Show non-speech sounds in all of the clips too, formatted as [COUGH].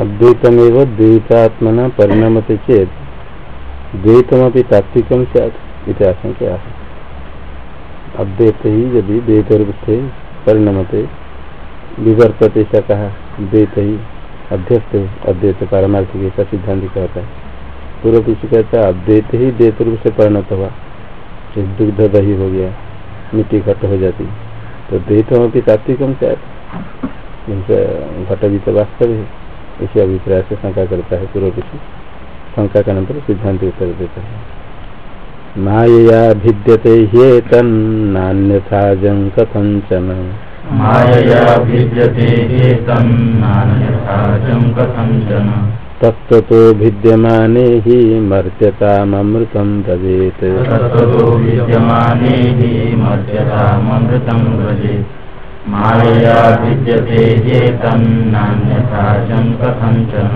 अद्वैतमेव द्वैतात्मना परिणमते चेत द्वैतमी तात्विकम आशंका अद्वैत ही यदि द्वैत रूप से परिणमते, विवर्तते कहा द्वैत ही अध्यस्त अद्वैत पारमार्थिक सिद्धांत कहता है। पूर्व पीछे कहता है अद्वैत ही द्वैत रूप से परिणत हुआ दुग्ध दही हो गया, मिट्टी घट हो जाती। तो द्वैतम अपनी तात्विकम क्या घट भी तो वास्तव है इसी अभिप्राय से शंका करता है पूर्व पीछे शंका का नंतर सिद्धांत उत्तर देता है। माया भिद्यते ह्येतन्नान्यथा जं कथञ्चन मायया भिद्यते ह्येतन्नान्यथा जं कथञ्चन तत्त्वतो भिद्यमाने हि मर्त्यतामृतं व्रजेत्। तत्त्वतो विद्यमाने हि मर्त्यतामृतं व्रजेत्। मायया भिद्यते ह्येतन्नान्यथा जं कथञ्चन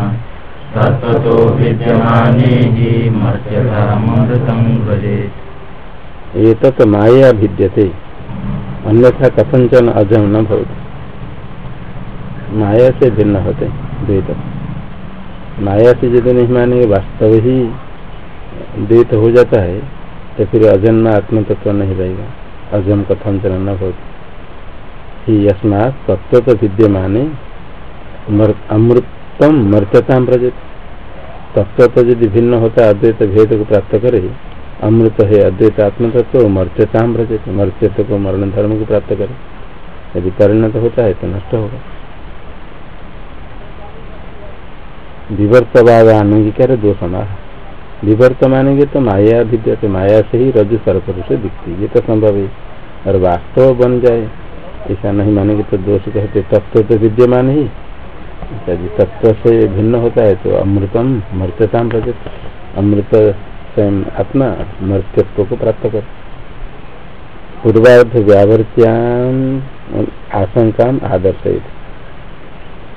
तत्त्वतो विद्यमाने हि मर्त्यतामृतं व्रजेत्। एतत् माया भिद्यते। अन्यथा कथंचन अजम न भवति। माया से भिन्न होते द्वैत माया से यदि नहीं मानेंगे, वास्तव ही द्वैत हो जाता है तो फिर अजन्म आत्म तत्व नहीं रहेगा। अजम कथंचन न भवति ही यस्मात तत्व तो विद्यमान अमृतम मर्त्यता प्रजत तत्व तो यदि भिन्न होता, अद्वैत भेद को प्राप्त करे, अमृत है अद्वैत आत्म तत्व मर्त्यता व्रजत। मर्त्यत्व को मरण धर्म को प्राप्त करे। यदि परिणत होता है तो नष्ट होगा। विवर्तवाद अनुंगीकार दो समाह विवर्त मानेंगे तो माया विद्या माया से ही रजु सर्प से दिखती। ये तो संभव है, और वास्तव बन जाए। ऐसा नहीं मानेंगे तो दोष कहते, तत्व तो विद्यमान ही। तत्व से भिन्न होता है तो अमृतम, मर्त्यता प्रजत। अमृत स्वयं आत्मा मर्त्यत्व को प्राप्त कर। पूर्वार्ध व्यावृत्याम आशंका आदर्श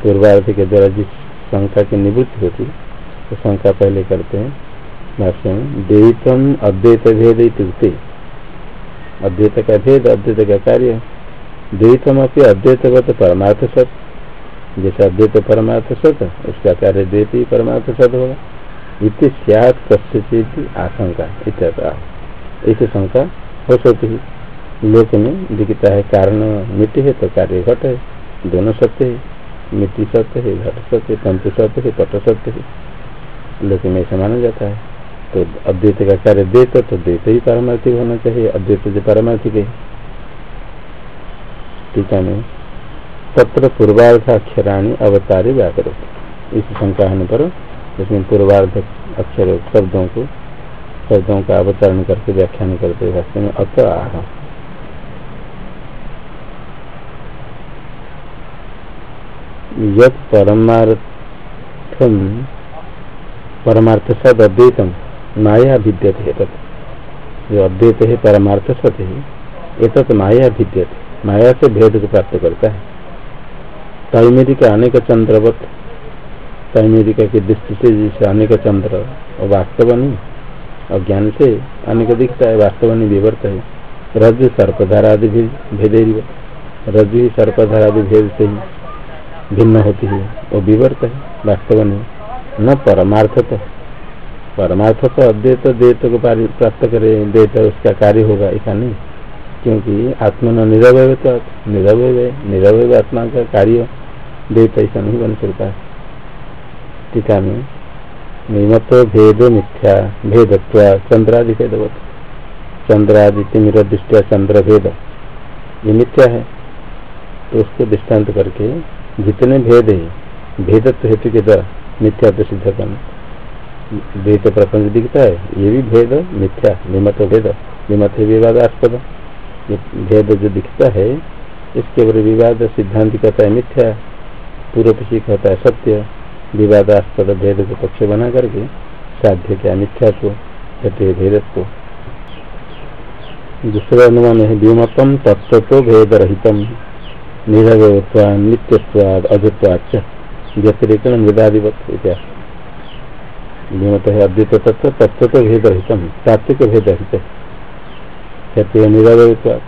पूर्वार्ध के द्वारा जिस शंका की निवृत्ति होती तो शंका पहले करते हैं। भाष्य में द्वैतम अद्वैत भेद इतुक्ते अद्वैत का भेद, अद्वैत का कार्य। द्वैतम अपनी अद्वैतगत परमार्थ सत जैसे अद्वैत परमार्थ सत उसका कार्य द्वैत ही परमार्थ सत होगा। इति सियात कस्यचित आशंका इत्यादि ऐसी शंका हो सकती है। लोक में दिखता है, कारण मिट्टी है तो कार्य घट है, दोनों सत्य है। मिट्टी सत्य है घट सत्य तंतु सत्य है पट सत्य है। लेकिन ऐसा माना जाता है तो अद्वैत का कार्य द्वैत तो द्वैत ही पारमार्थिक होना चाहिए, अद्वैत जो पारमार्थिक है। टीका में तत्र पूर्वार्ध अक्षराणी अवतारी व्याकृत इस शंका होने पर इसमें पूर्वार्ध अक्षर शब्दों को, शब्दों का अवतरण करके व्याख्यान करते भाष्य में अत आह। यद परमार्थ सद अद्वैतम माया विद्यते है तत् जो अद्वैत है, परमार्थ सत है ये तत् माया विद्यते माया से भेद को प्राप्त करता है। तैमेरिक अनेक चंद्रवत तैमेरिका की दृष्टि से जैसे अनेक चंद्र और वास्तव नहीं और ज्ञान से अनेक दिखता है वास्तव नहीं विवर्त है। रज, सर्पधारादि भी भेदे रज ही सर्पधारादि भेद से ही भिन्न होती है वो विवर्त है, वास्तव में न परमार्थ तो परमार्थ तो अद्वैत, द्वैत को प्राप्त करे, द्वैत उसका कार्य होगा, ऐसा नहीं। क्योंकि आत्मा न निरवय तो निरवय निरवय आत्मा का कार्य। द्वैत ऐसा नहीं बन सकता। टीका में निमत भेद, मिथ्या, भेदत्व, चंद्रादि भेदवत। चंद्रादि तिमिर दृष्टिया चंद्र भेद। ये मिथ्या है। तो उसको दृष्टांत करके जितने भेद है, भेदत्व हेतु के द्वारा मिथ्या तो सिद्ध करना द्वैत प्रपंच दिखता है, ये भी भेद, मिथ्या विमत भेद विमत है विवादास्पद भेद जो दिखता है, इसके ऊपर विवाद सिद्धांत कहता है मिथ्या, पूर्व पक्षी कहता है सत्य, विवादास्पद भेद को पक्ष बना करके साध्य क्या मिथ्या को कहते है भेदत्व। दूसरा अनुमान है विमतम तत्व तो भेद रहितम निरवयत्वाद नित्यत्वाद अजत्वाच व्यतिरिक्त निदाधिवत इत्यास विमत है अद्वित तत्व तत्व तो भेद तात्विक भेद रहित निरवयत्वाद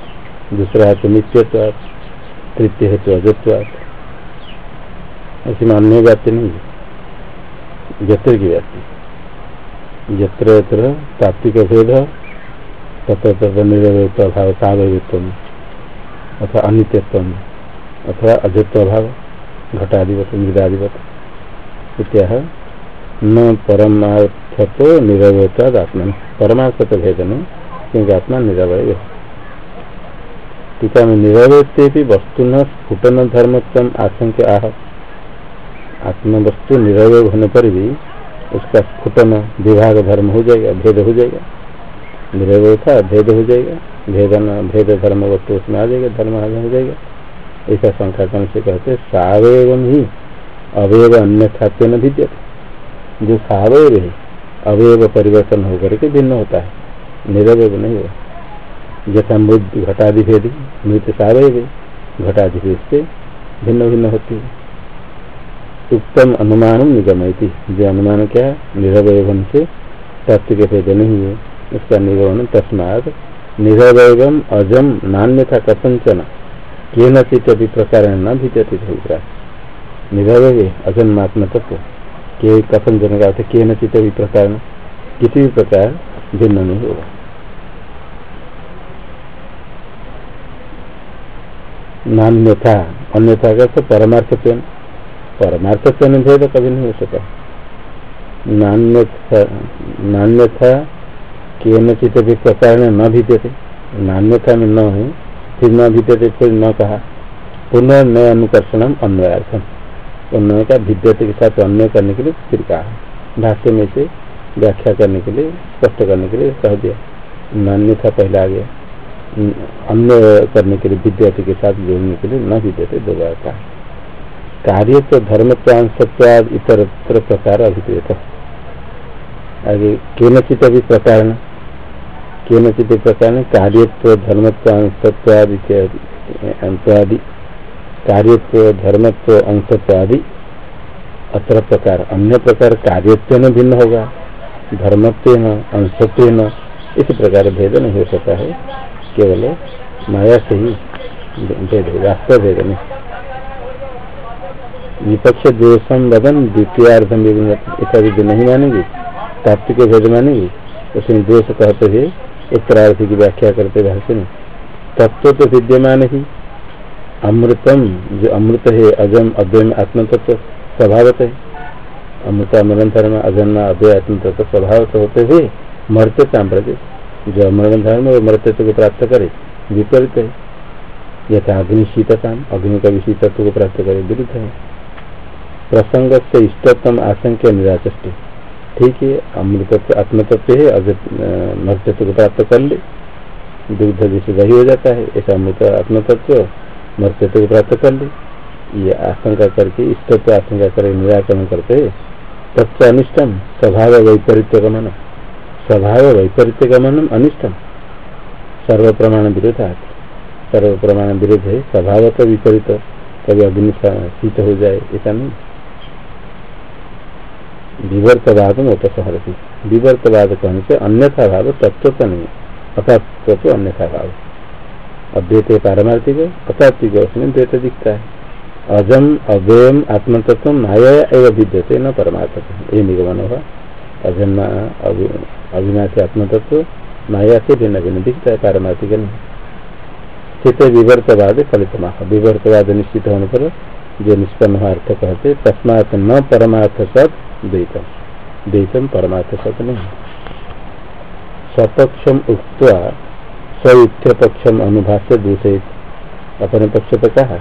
दूसरा तो नित्यत्वाद, तृतीय हेतु अजत्वाद ऐसी मान्य व्याप्ति नहीं जत्र की भेद निरवयत्व अभाव सावयत्व अथवा अनित्यत्व अथवा अजत्व अभाव घटाधिपत मृदाधिपत इत्याह न परमार्थ तो निरवयत्वाद आत्मा परमार्थ तो भेद नहीं, क्योंकि आत्मा निरवय टीका में निरवयते वस्तु न स्फुटन धर्मत्म आशंक आह। आत्म वस्तु निरवय होने पर भी उसका स्फुटन विभाग धर्म हो जाएगा, भेद हो जाएगा। निरवय था भेद हो जाएगा। भेदन भेद धर्म वस्तु उसमें आ जाएगा, धर्म हो जाएगा। ऐसा शंका कर्ण से कहते सावयव ही अवयव अन्य खाते न भी जो सावयव है, अवयव परिवर्तन होकर के भिन्न होता है निरवय नहीं होगा जैसा मृत्यु घटाधिभेद मृत्यु सारे घटाधिभेद से भिन्न भिन्न होती है। उत्तम अनुमान निगमयती। जो अनुमान क्या है से तत्व के भेद नहीं है। उसका निगमन तस्मात निरवयम अजम नान्य था कसंचन के नचित अभी प्रकार न भीचती निरवय अजन्मात्म तत्व के कसंचन का के नचित अभी प्रकार किसी भी प्रकार भिन्न नहीं होगा नान्यथा, अन्यथा का तो परमार्थ चयन परमार्थ चयन भेद कभी नहीं हो सका नान्यथा के नचित भी प्रकार न भीते नान्यथा में न है। फिर न भीते फिर न कहा पुनः नए अनुकर्षण अन्वयार्थम अन्वय का भिद्यते के साथ अन्वय करने के लिए फिर कहा भाष्य में से व्याख्या करने के लिए, स्पष्ट करने के लिए कह दिया। नान्यथा पहले आ गया अन्य करने के लिए, विद्यार्थी के साथ जोड़ने के लिए न विद्यार्थी दोबारा का कार्य तो धर्म सत्याद इतर प्रकार अभिप्रेत आगे, केनचित अभी प्रकार केनचित प्रकार कार्यत्व, धर्मत्व, अंशत्वादि अंशादि। कार्यत्व, धर्मत्व अत्र प्रकार। अन्य प्रकार कार्यत्व भिन्न होगा। धर्मत्व अंशत्व इस प्रकार भेद नहीं हो सकता है। केवल माया से ही भेद वास्तव भेद नहीं। विपक्ष द्वेषम वदन द्वितीयार्धम विधि नहीं मानेगी। तात्विक भेद मानेगी। उसमें द्वेष कहते हुए उत्तरार्थ की व्याख्या करते भाष्य में तत्व तो विद्यमान ही। अमृतम, जो अमृत है अजम अव्यम आत्म स्वभावत है। अमृत अमरंतर में अजन्मा अव्यय आत्म तत्व स्वभाव होते हुए मरते सांप्रतिक जो अमरण धर्म वो मृत्यु को प्राप्त करे, विपरीत है। यथा अग्नि शीतता अग्नि का भी शीतत्व को प्राप्त करे, विरुद्ध है। प्रसंग से इष्टतम आशंक्य निराचष्ट ठीक है अमृत आत्मतत्व है मृत्यु को प्राप्त कर ले, दुग्ध जैसे दही हो जाता है, ऐसा अमृत, आत्मतत्व मृत्यु को प्राप्त कर ले, ये आशंका करके इष्टत्व आशंका कर निराकरण करते है। तत्व अनिष्टम, स्वभाव वैपरीत्य गमन स्वभाव वैपरीत्य गमनम अनिष्टम। सर्व प्रमाण विरोध सर्व प्रमाण विरोध है, स्वभाव का विपरीत, कभी अग्नि शीत हो जाए, ऐसा नहीं। विवर्तवाद में उपसहरती विवर्तवाद कहने से अन्यथा भाव, तत्व तो नहीं अतत्व तो अन्यथा भाव। अद्वैत पारमार्थिक अतात्विक उसमें द्वैत दिखता है। अजम, अव्ययम आत्मतत्व माया एवं विद्यते न परमार्थ ये निगमन हुआ अजन्मा अविनाशी आत्म तत्व माया से भिन्न भिन्न दिखता है। पारमार्थिक नहीं। स्थित विवर्तवाद फलित माह विवर्तवाद निश्चित होने पर जो निष्पन्न अर्थ कहते तस्मात न परमार्थ सत द्वैतम द्वैतम परमार्थ सत नहीं। स्वपक्षम उक्त स्विथ्य पक्षम अनुभाष्य दूषित। अपने पक्ष पर कहा?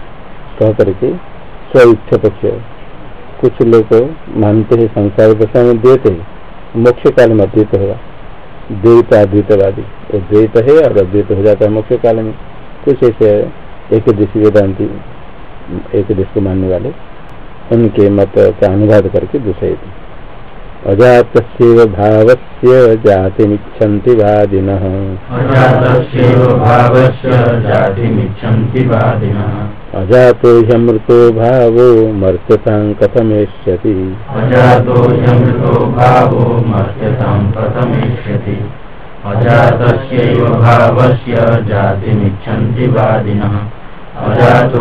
कह करके स्विथ्य पक्ष कुछ लोग मानते हैं, संसार दशा में देते हैं। मोक्ष काल में अद्वैत होगा। द्वैत अद्वैतवादी। द्वैत है और अद्वैत हो जाता है मोक्ष काल में। कुछ ऐसे एक देशी वेदांति, एक देश को मानने वाले। उनके मत का अनुवाद करके दूसरे अजात भाव से जातिमिच्छन्ति वादिनः। अजातो ह्यमृतो भावो मर्त्यतां कथमेष्यति। अजातो ह्यमृतो भावो मर्त्यतां कथमेष्यति। अजातस्यैव भावस्य जातिमिच्छन्ति वादिनः। अजात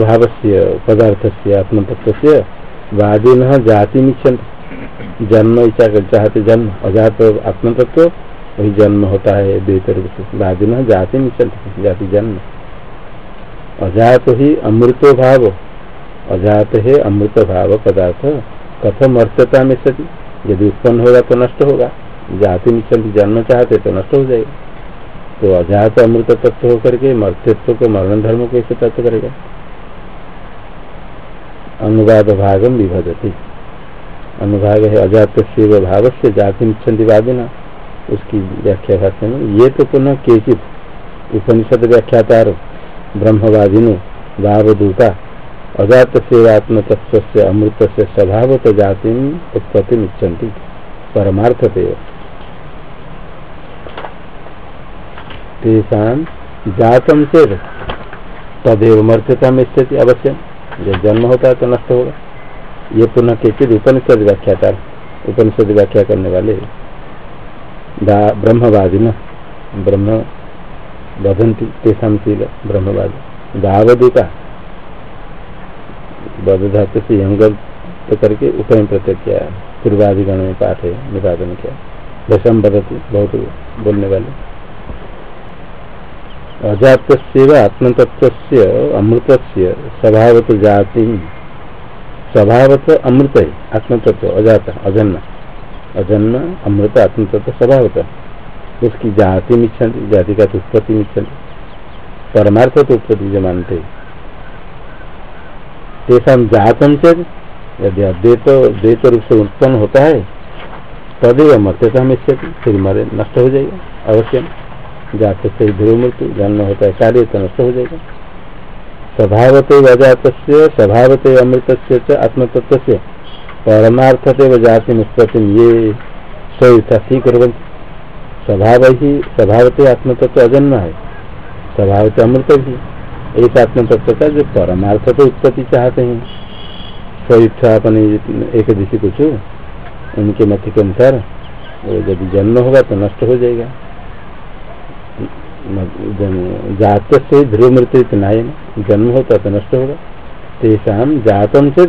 भाव से पदार्थ से आत्मतत्व से वादीन जाति निच्छन्ति जन्म इच्छा चाहते जन्म, अजात आत्मतत्व वही जन्म होता है द्वैत रूप से। वादीन जाति निच्छन्ति जाति जन्म। अजात ही अमृतो भाव, अजात है अमृत भाव पदार्थ कथम अर्थता में सती यदि उत्पन्न होगा तो नष्ट होगा। जाति निश्चल जन्म चाहते तो नष्ट हो जाएगा। तो अजात अमृत तत्व होकर के मर्त्यत्व को मरण धर्म कैसे प्राप्त करेगा। अनुवाद भागम विभजती। अनुभाग है अजात शिव भाव से जाति निच्छन्ति वादिना उसकी व्याख्या भाषा में ये तो पुनः केचित उपनिषद व्याख्यातार, ब्रह्मवादिनो, भावदूता, अजात सेवात्म तत्व से अमृत से स्वभावत जाति उत्पत्ति परमार्थ जातम से तदेव मर्त्यता में स्थिति अवश्य। जब जन्म होता है तो नष्ट होगा। ये पुनः के उपनिषद व्याख्याकार उपनिषद व्याख्या करने वाले ब्रह्मवादी न। ब्रह्म बधंती तेषा ब्रह्मवादी। दावदूता। बद धातु से यंग तो करके उपयम प्रत्यय किया। पूर्वाधिगण में पाठ है, निवादन किया। दशम बदती बहुत बोलने वाले। अजात आत्मतत्व अमृत से स्वभावत जाति। स्वभावत अमृत आत्मतत्व अजात, अजन्म। अजन्म, अमृत आत्मतत्व स्वभावत। उसकी जाति मिच्छन्ति जाति का उत्पत्ति मिच्छन्ति। परमार्थ तो उत्पत्ति जो मानते जातम चेत यदि अद्वैत द्वैत रूप से उत्पन्न होता है, तदेव मर्त्यता में फिर मरे नष्ट हो जाएगा अवश्य जात से ध्रुव मृत्यु जन्म होता है कार्य तो नष्ट हो जाएगा। स्वभावत अजात स्वभावते अमृत से आत्मतत्व से परमार्थते व जाति निष्पत्ति ये स्वीर्था ठीक स्वभाव ही स्वभावते आत्मतत्व अजन्म है। स्वभावते अमृत भी। एक आत्मतत्व का जो परमार्थ तो उत्पत्ति चाहते हैं। स्वेच्छा अपने एक दिशा कुछ उनके मत के अनुसार, वो यदि जन्म होगा तो नष्ट हो जाएगा। जात से ध्रुव मृत्यु इतना जन्म होता तो नष्ट होगा। तेषा जातम से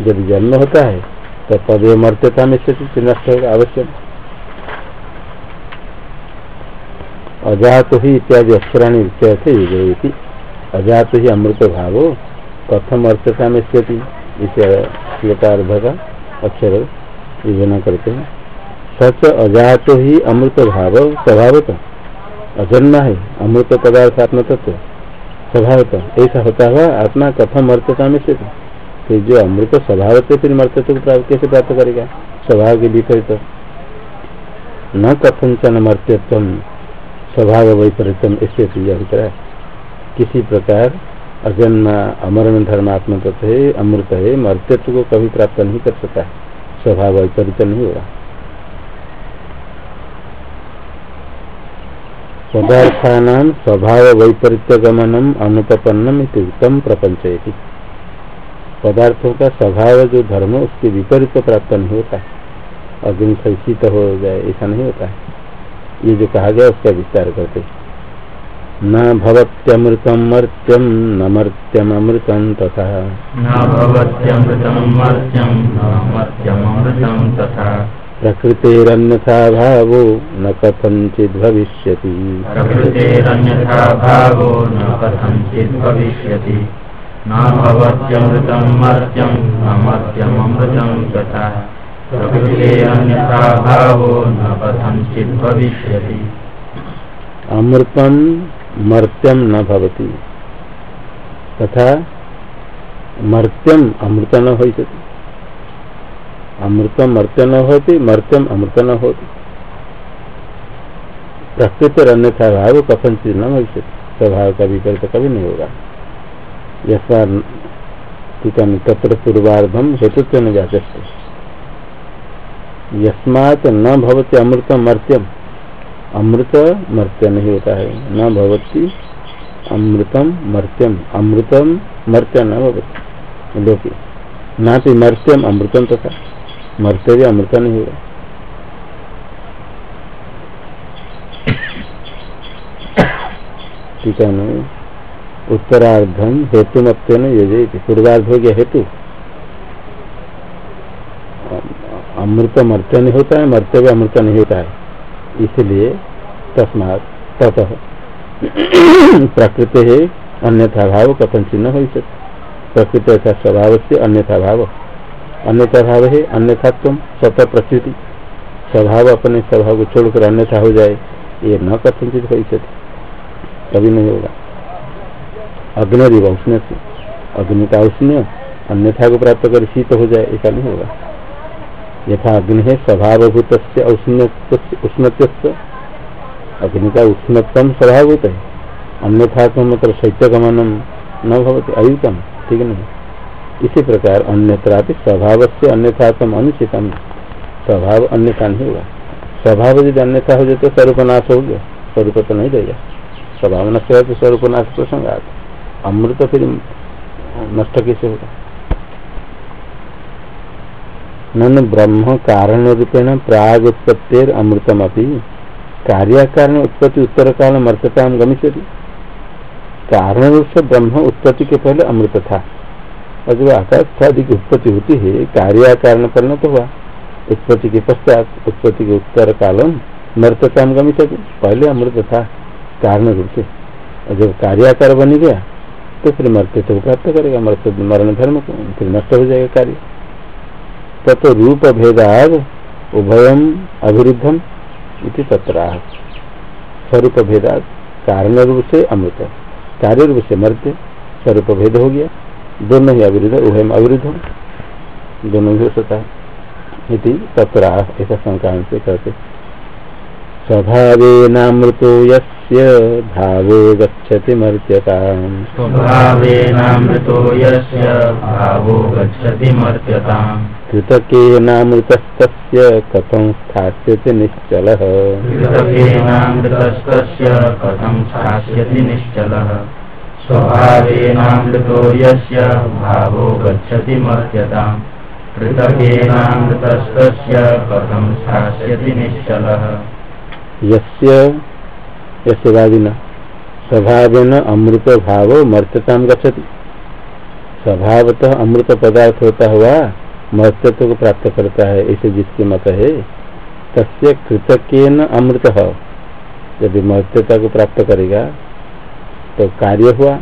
जब जन्म होता है तो पदे मर्त्यता में से नष्ट होगा अवश्य। अजात ही इत्यादि अक्षराणी इत्यादि अजात ही अमृत भाव कथम अर्थता में स्थिति इसे श्लोकार्ध का अक्षर योजना करते हैं। सच अजात ही अमृत भाव स्वभावत। अजन्मा है, अमृत पदार्थ आत्म तत्व। स्वभावत, ऐसा होता हुआ आत्मा कथम अर्थता में स्थित फिर जो अमृत स्वभाव से फिर मर्तत्व को प्राप्त कैसे प्राप्त करेगा? स्वभाव के विपरीत। न कथन मर्त्यत्व, स्वभाव वैपरीतम इससे अभिप्राय किसी प्रकार अजन्मा, अमरण धर्मात्म तत्व है, अमृत है, मर्त्यत्व को कभी प्राप्त नहीं कर सकता स्वभाव वैपरीत नहीं होगा पदार्थान स्वभाव वैपरीत्य गमनम अनुपन्नम उत्तम प्रपंच पदार्थों का स्वभाव जो धर्म है उसके विपरीत प्राप्त नहीं होता अग्नि शीत हो जाए, ऐसा नहीं होता ये जो कहा गया, उसका विस्तार करते न भवत्यमृतं मर्त्यं न मर्त्यमृतं तथा। न भवत्यमृतं मर्त्यं न मर्त्यमृतं तथा। प्रकृतेरन्यथा भावो न कथञ्चित् भविष्यति। प्रकृतेरन्यथा भावो न कथञ्चित् भविष्यति मर्त्यं तथा। प्रकृतेरन्यथा भावो न कथञ्चित् भविष्यति। अमृतम मर्त्यम न भवती। तथा मर्त्यम अमृत न हो अमृतम मर्त्य न होती, मर्त्यम अमृत न होती। प्रकृति अन्यथा भाव कथन चीज़ न भविष्य स्वभाव का विपरीत कभी नहीं होगा। यथा टीका तत्र पूर्वार्धम हेतुत्व न जाते। यस्मात न भवती अमृतम मर्त्यम। अमृत मर्त्य नहीं होता है। न भवती अमृतम मर्त्यम। अमृतम मर्त्य न भवती। ना तो मर्त्यम अमृतम तथा। मरते भी अमृत नहीं होगा ठीक है, नहीं। उत्तरार्धम हेतु मत योजित पूर्वार्ध हो गया हेतु। अमृत मर्त नहीं होता है मर्त्य भी अमृत नहीं होता है। इसलिए तस्मात तत। प्रकृति है अन्यथा भाव कथन चिन्ह हो प्रकृति का स्वभाव से अन्यथा भाव। अन्यथा भाव है अन्यथा तुम स्वतः प्रकृति स्वभाव अपने स्वभाव को छोड़कर अन्यथा हो जाए, ये न कथनचित हो कभी नहीं होगा। अग्नि उष्ण से अग्नि का उष्ण, अन्यथा को प्राप्त कर शीत हो जाए, ऐसा नहीं होगा। यथा अग्नि है स्वभावभूत उष्ण अग्नि का उष्णतम स्वभावभूत है। अन्यथा तो मतलब शैत्यगमनम न भवती, अयुतम, ठीक नहीं। इसी प्रकार अन्यत्र स्वभाव से अन्यथा तम अनुचितम स्वभाव अन्यथा नहीं होगा स्वभाव यदि अन्यथा हो जाए तो स्वरूप नाश हो गया। स्वरूप तो नहीं रहेगा स्वभाव नष्ट हो तो स्वरूप नाश प्रसंगात अमृत फिर नष्ट कैसे होगा? नन ब्रह्म कारण रूपेण प्राग उत्पत्तिर अमृतम अभी कार्य कारण उत्पत्ति उत्तर काल मर्तता गमिष्यति। कारण रूप से ब्रह्म उत्पत्ति के पहले अमृत था। और जब आकाश आदि की उत्पत्ति होती है कार्य कारण परिणत हुआ। उत्पत्ति के पश्चात उत्पत्ति के उत्तर कालम मर्तता गमिष्यति पहले अमृत था, कारण रूप से। और जब कार्याकार बन गया तो फिर मर्त्य को प्राप्त करेगा। मरण धर्म को, फिर नष्ट हो जाएगा कार्य। तत् रूप भेदाद उभयम अभिरुद्धम इति तत्राह। स्वरूप भेदाद कारण रूप से अमृत। कार्य रूप से मर्त्य, स्वरूप भेद हो गया। दोनों ही अविरुद्ध उभयम अविरुद्ध दोनों ही हो सकता है। इति ऐसा संक्रांत से करते। स्वभावेनामृतो यस्य भावो गच्छति मर्त्यताम्। स्वभावेनामृतो यस्य भावो गच्छति मर्त्यताम्। कृतकेनामृतस्तस्य कथं स्थास्यति निश्चलः। कृतकेनामृतस्तस्य कथं स्थास्यति निश्चलः। स्वभावेनामृतो यस्य भावो गच्छति मर्त्यताम् कृतकेनामृतस्तस्य कथं स्थास्यति निश्चलः। यस्यवादिन स्वभाव अमृत भाव मर्त्यता गच्छति। स्वभावतः अमृत पदार्थ होता हुआ मर्त्यत्व को प्राप्त करता है ऐसे जिसके मत है, तस्य कृतज्ञ अमृत। यदि मर्त्यता को प्राप्त करेगा तो कार्य हुआ।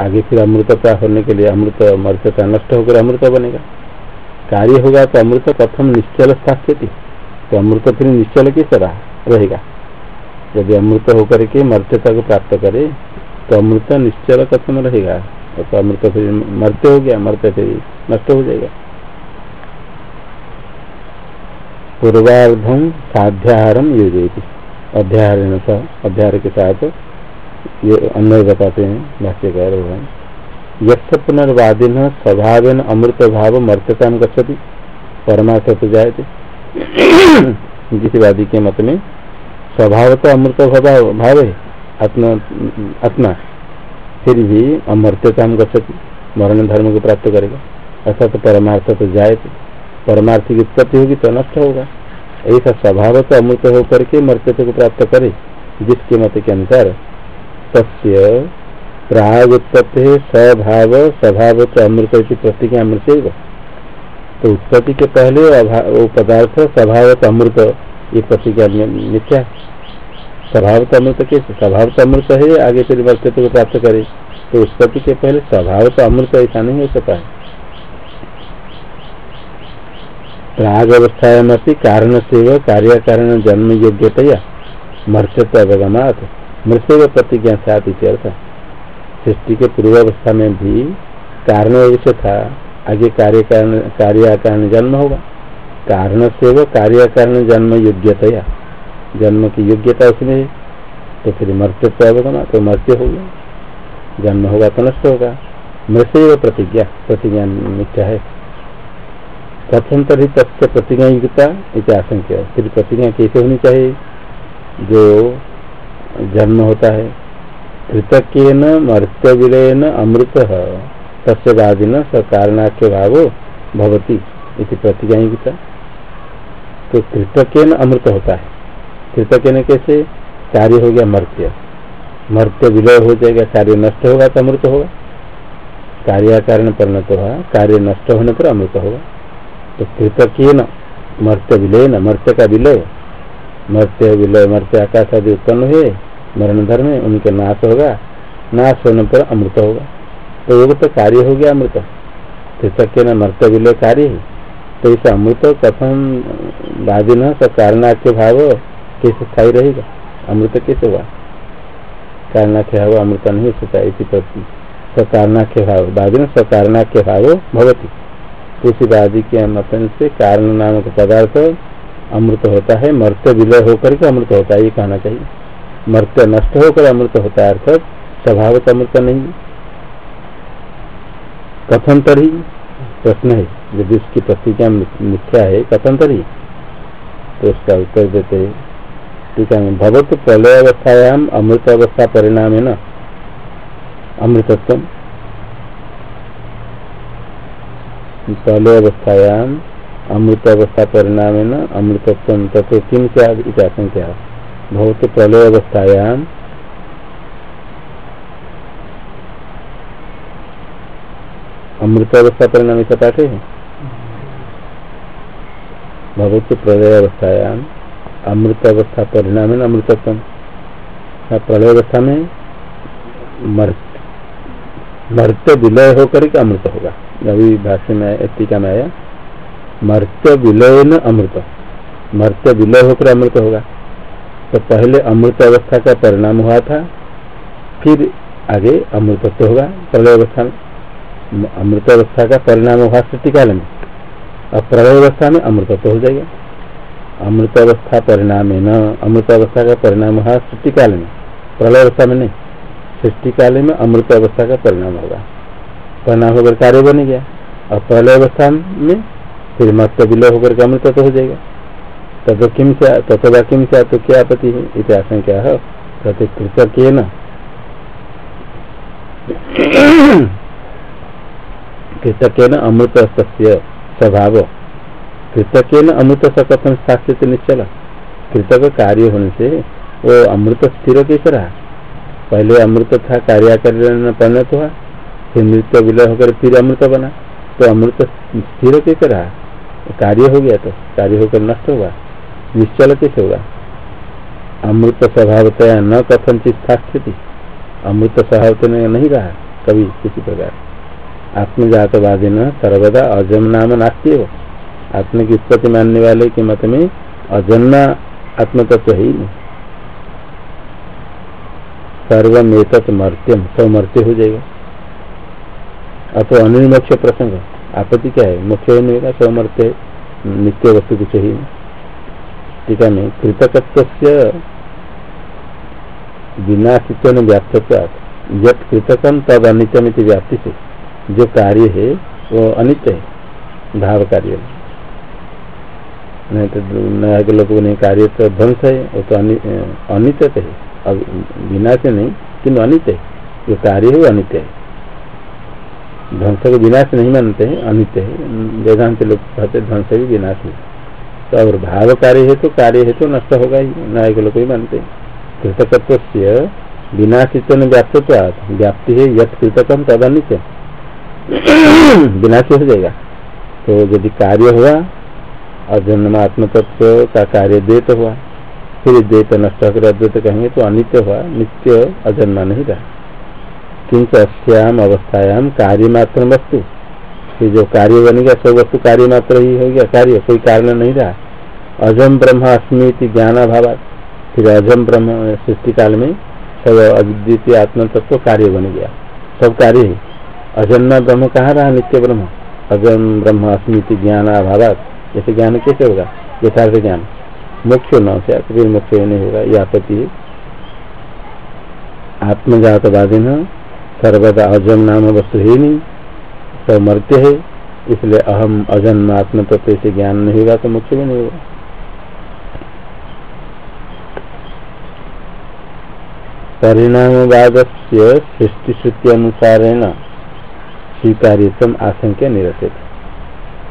आगे फिर अमृत प्राप्त होने के लिए अमृत मर्त्यता नष्ट होकर अमृत बनेगा। कार्य होगा तो अमृत प्रथम निश्चल स्थापित तो अमृत फिर निश्चल की तरह रहेगा। यदि अमृत होकर के मर्त्यता को प्राप्त करे तो अमृत निश्चल कथम रहेगा। तो अमृत फिर मरते हो गया मरते फिर नष्ट हो जाएगा। पूर्वार्धम साध्याहारम योजना अध्याहार अध्याहार के साथ ये अन्य बताते हैं भाष्यकार यश पुनर्वादिन स्वभाव अमृत भाव मर्त्यता गति परमार्थ तो जाए थे [COUGHS] जिस वादी के मत में स्वभाव तो अमृत भाव है आत्मा, फिर भी अमर्त्यता गति मरण धर्म को प्राप्त करेगा। ऐसा तो परमार्थ तो जाए तो परमार्थ की उत्पत्ति होगी तो नष्ट होगा। ऐसा स्वभाव तो अमृत होकर के मर्त्यता को प्राप्त करे, जिसके मत के अनुसार तस्य प्राग उत्पत्ति स्वभाव स्वभाव तो अमृत की प्रतिज्ञा अमृत तो उत्पत्ति के पहले वो पदार्थ स्वभाव तो अमृत ये प्रतिज्ञा मिथ्या स्वभाव तो अमृत कैसे? स्वभाव तो अमृत है, आगे फिर वर्तित्व को प्राप्त करे। तो उत्पत्ति के पहले स्वभाव तो अमृत ऐसा नहीं हो सकता है। प्राग अवस्था कारण से कार्य कारण जन्म योग्यतया मर्त्यत्व अवगमात। मृत्यु प्रतिज्ञा सात अर्थ सृष्टि के पूर्वावस्था में भी कारण विषय था। आगे कार्य कारण कार्य कारण जन्म होगा। कारण से वो कार्य कारण जन्म योग्यतया। जन्म की योग्यता उसमें तो फिर तो अवगमा तो मृत्यु हो गया। जन्म होगा तो नष्ट होगा। मृत्यु प्रतिज्ञा प्रतिज्ञा मिथ्या है। कथन तरी तथ्य प्रतिज्ञा युक्ता इतिहास फिर प्रतिज्ञा कैसे होनी चाहिए? जो जन्म होता है। कृतज्ञ मर्त्य अमृत तस्वादी स कारणाख्य भाव भवती प्रतिज्ञा तो कृतज्ञ अमृत होता है। कृतज्ञ कैसे? कार्य हो गया मर्त्य। मर्त्य विलय हो जाएगा कार्य नष्ट होगा तो अमृत होगा। कार्य कारण परिणत हुआ कार्य नष्ट होने पर अमृत होगा। तो न मर्त्य विलय न, मर्त्य का विलय। मर्त्य विलय, मर्त्य आकाश आदि उत्पन्न हुए मरण धर्म उनके नाश होगा, नाश होने पर अमृत होगा। तो योग तो कार्य हो गया अमृत। कृतज्ञ न मर्त्य विलय कार्य है। तो इस अमृत कथम वादी न सब कारणाख्य भाव कैसे स्थायी रहेगा? अमृत कैसे हुआ? कारणाख्य भाव अमृत नहीं हो इसी प्रति सकारणाख्य भाव वादी न सकारणाख्य भाव भवती। उसी वादी के मतन से कारण नामक पदार्थ अमृत होता है मर्त्य विलय होकर के अमृत होता है, ये कहना चाहिए। मर्त्य नष्ट होकर अमृत होता है अर्थात स्वभाव अमृत नहीं कथन तरी प्रश्न है। यदि उसकी प्रतिज्ञा मिथ्या है, कथन तरी तो उसका उत्तर देते ठीक है भगवत प्रलय अवस्थायाम अमृत अवस्था परिणाम है न? अमृतत्व प्रलय अवस्थायाम अमृत अवस्था परिणाम है न? अमृतत्व तत्व किम क्या आशंका भगवत प्रलय अवस्थायाम अमृत अवस्था परिणाम ऐसा पाठ है भगवत प्रलय अवस्थायाम अमृत अवस्था परिणाम है अमृतत्व। प्रलय अवस्था में मर्त्य विलय होकर के अमृत होगा। अभी भाष्य में टीका में आया मर्त्य विलय न अमृत। मर्त्य विलय होकर अमृत होगा। तो पहले अमृत अवस्था का परिणाम हुआ था, फिर आगे अमृतत्व होगा, प्रलय अवस्था में। अमृत अवस्था का परिणाम हुआ सृष्टि काल में। और प्रलय अवस्था में अमृतत्व हो जाएगा। अमृत अवस्था परिणाम है न, अमृत अवस्था का परिणाम हुआ सृष्टि काल में। प्रलय अवस्था में नहीं सृष्टि काल में अमृत अवस्था का परिणाम होगा। परिणाम होकर कार्य बन गया। और प्रलय अवस्था में फिर मत विलय होकर के अमृत हो जाएगा। तत्व किम से तत्वा किम से तो क्या आपत्ति है इतिहास क्या है कृतज्ञ न कृतक न अमृत स्वभाव। कृतक न अमृत सकथन शास्त्रित निश्चल। कृतक कार्य होने से वो अमृत स्थिर कैसे रहा पहले अमृत था कार्याकरण परिणत हुआ फिर मृत विलय होकर फिर अमृत बना। तो अमृत स्थिर कैसे रहा कार्य हो गया तो कार्य होकर नष्ट होगा निश्चल कैसे होगा अमृत स्वभावतया न कथन चित स्थिति अमृत स्वभाव नहीं रहा, कभी किसी प्रकार। आत्मजातवादी न, सर्वदा अजम नाम नास्ती हो आत्म की उत्पत्ति मानने वाले के मत में अजन्मा आत्म तत्व ही नहीं। सर्वमेत मर्त्यम सब मर्त्य हो जाएगा। अथवा अनिर्मोक्ष प्रसंग आपत्ति क्या है? मुख्य नहीं होगा सब मर्त्य नित्य वस्तु कुछ ही टीका में कृतकत्व विनाशित्व व्याप्त यद कृतकम तद अनित्यमित व्याप्ति से जो कार्य है, वो अनित्य है। भाव कार्य। नहीं तो के लोगों ने कार्य तो ध्वंस है, वो तो अनित्य है। अब विनाश नहीं किन्तु अनित्य है। जो कार्य है, वो अनित्य है। ध्वंस को विनाश नहीं मानते हैं, अनित्य है। वेदांत लोग कहते ध्वंस भी विनाश है। तो अगर भाव कार्य है तो कार्य है तो नष्ट होगा ही न्याय के लोग भी मानते हैं। कृतकत्व से विनाशित्व व्याप्त व्याप्ति है यथ कृतकम तद अनित्य विनाशी हो जाएगा। तो यदि कार्य हुआ और जन्मात्म तत्व का कार्य द्वैत हुआ, फिर द्वैत नष्ट होकर अद्वैत कहेंगे तो अनित्य हुआ, नित्य अजन्मा नहीं रहा। किंच अश्याम अवस्थायाम कार्य मात्र वस्तु फिर जो कार्य बनेगा, सब वस्तु कार्य मात्र ही हो गया कार्य कोई कारण नहीं रहा। अजम ब्रह्म अस्मित ज्ञान अभाव फिर अजम ब्रह्म सृष्टि काल में सब अद्वितीय आत्म तत्व कार्य बन गया। सब कार्य है। अजन्मा ब्रह्म कहाँ रहा नित्य ब्रह्म? अजम ब्रह्म अस्मृति ज्ञान अभाव जैसे ज्ञान कैसे होगा? यथार्थ ज्ञान। मुख्य न फिर मुख्य नहीं होगा। यह आपत्ति आत्मजातवादी न, सर्वदा अजम नाम वस्तु ही नहीं। सब मरते है। इसलिए अहम अजन्म आत्म तत्व से ज्ञान नहीं होगा तो मुख्य भी नहीं होगा। परिणामवाद से सृष्टिश्रुति अनुसारेण स्वीकार्यतम आशंका निरसित।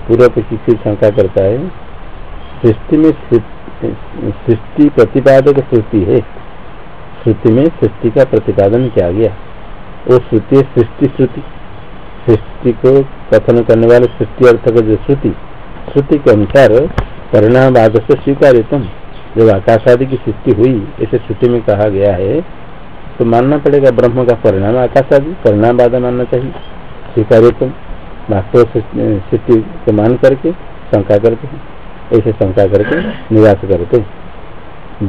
पूर्व पक्षी शंका करता है, सृष्टि में सृष्टि प्रतिपादक श्रुति है। श्रुति में सृष्टि का प्रतिपादन किया गया। वो श्रुति सृष्टि श्रुति। सृष्टि को कथन करने वाले सृष्टि अर्थ का जो श्रुति श्रुति के अनुसार परिणामवाद से स्वीकार जब आकाश आदि की सृष्टि हुई, इसे श्रुति में कहा गया है तो मानना पड़ेगा ब्रह्म का परिणाम आकाश आदि परिणाम वादा मानना चाहिए। स्वीकार वास्तव स्थिति को मान करके, शंका करते हैं। ऐसे शंका करके, निराश करते हैं।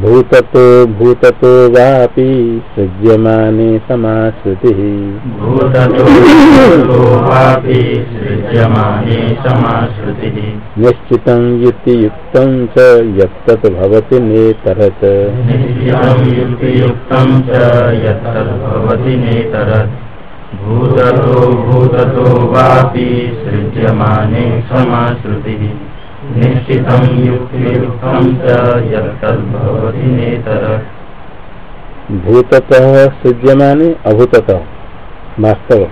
भूततो भूततो वापि सृज्यमाने समाश्रुतिः। निश्चितं युक्तियुक्तं च यत्तत् भवति नेतरत् भूततो भूततो वापि सृज्यमाने समाश्रुतिः। निश्चित भूततः सृज्यमाने अभूततः। वास्तव।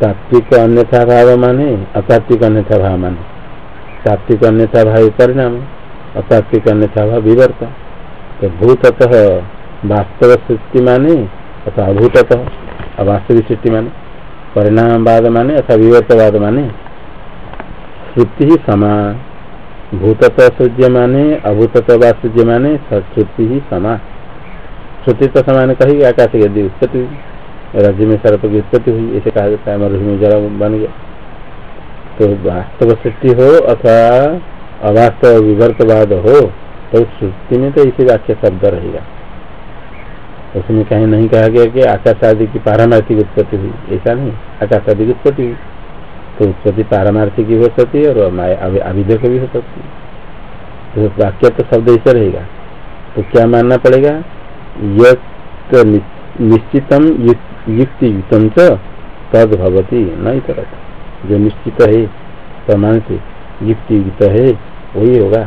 तात्विक अन्यथा भाव माने अतात्विक अन्यथा भाव माने तात्विक अन्यथा भाव परिणाम अतात्विक अन्यथा भाव विवर्त तो भूततः वास्तव सृष्टि माने अथवा अभूततः, अवास्तविक सृष्टि माने परिणामवाद माने अथवा विवर्तवाद माने श्रुति ही समा। भूतत सूर्य माने अभूतत व सूर्य माने श्रुति ही समा। श्रुति तो समान कही, आकाश यदि उत्पत्ति राज्य में सर्प की उत्पत्ति हुई ऐसे कहा जाता है मरुभ में जल बन गया। तो वास्तव सृष्टि हो अथवा अवास्तव विवर्तवाद हो तो श्रुति में तो इसी वाक्य शब्द रहेगा। उसमें कहीं नहीं कहा गया कि आकाश आदि की पारमार्थिक उत्पत्ति हुई, ऐसा नहीं। आकाश आदि की उत्पत्ति हुई। तो उत्पत्ति पारमार्थिक भी हो सकती है और अविधेक भी हो सकती है। तो वाक्य तो शब्द ऐसे रहेगा। तो क्या मानना पड़ेगा? निश्चितम युक्ति युक्तम तद भवती न इतर जो निश्चित है प्रमाण से युक्ति युक्त है, वही होगा।